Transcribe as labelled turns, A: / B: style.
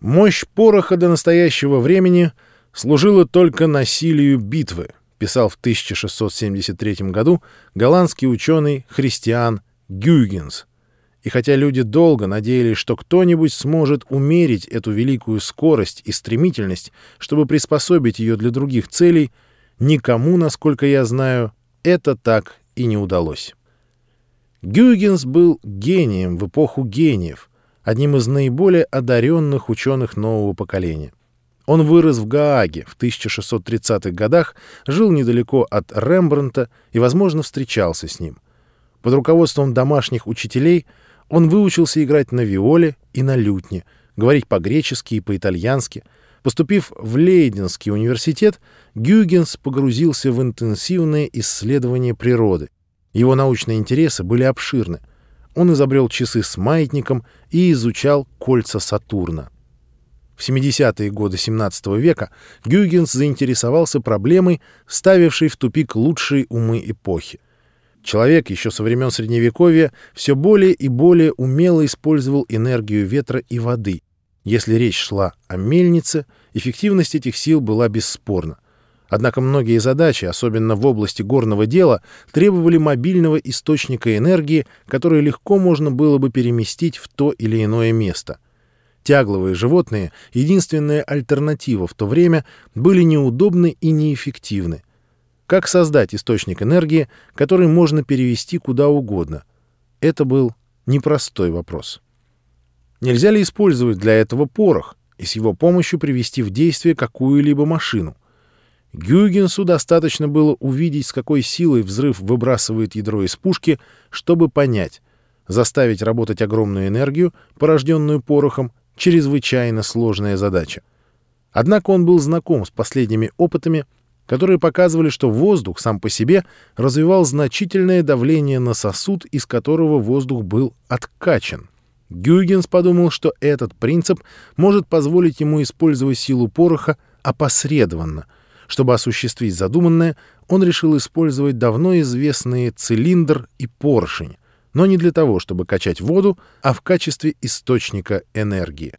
A: Мощь пороха до настоящего времени служила только насилию битвы, писал в 1673 году голландский ученый Христиан Гюйгенс. И хотя люди долго надеялись, что кто-нибудь сможет умерить эту великую скорость и стремительность, чтобы приспособить ее для других целей, никому, насколько я знаю, это так и не удалось. Гюйгенс был гением в эпоху гениев, одним из наиболее одаренных ученых нового поколения. Он вырос в Гааге в 1630-х годах, жил недалеко от Рембрандта и, возможно, встречался с ним. Под руководством домашних учителей он выучился играть на виоле и на лютне, говорить по-гречески и по-итальянски. Поступив в Лейденский университет, Гюгенс погрузился в интенсивные исследования природы. Его научные интересы были обширны он изобрел часы с маятником и изучал кольца Сатурна. В 70-е годы XVII века Гюйгенс заинтересовался проблемой, ставившей в тупик лучшие умы эпохи. Человек еще со времен Средневековья все более и более умело использовал энергию ветра и воды. Если речь шла о мельнице, эффективность этих сил была бесспорна. Однако многие задачи, особенно в области горного дела, требовали мобильного источника энергии, который легко можно было бы переместить в то или иное место. Тягловые животные, единственная альтернатива в то время, были неудобны и неэффективны. Как создать источник энергии, который можно перевести куда угодно? Это был непростой вопрос. Нельзя ли использовать для этого порох и с его помощью привести в действие какую-либо машину? Гюйгенсу достаточно было увидеть, с какой силой взрыв выбрасывает ядро из пушки, чтобы понять, заставить работать огромную энергию, порожденную порохом, чрезвычайно сложная задача. Однако он был знаком с последними опытами, которые показывали, что воздух сам по себе развивал значительное давление на сосуд, из которого воздух был откачан. Гюйгенс подумал, что этот принцип может позволить ему использовать силу пороха опосредованно — чтобы осуществить задуманное, он решил использовать давно известные цилиндр и поршень, но не для того, чтобы качать воду, а в качестве источника энергии.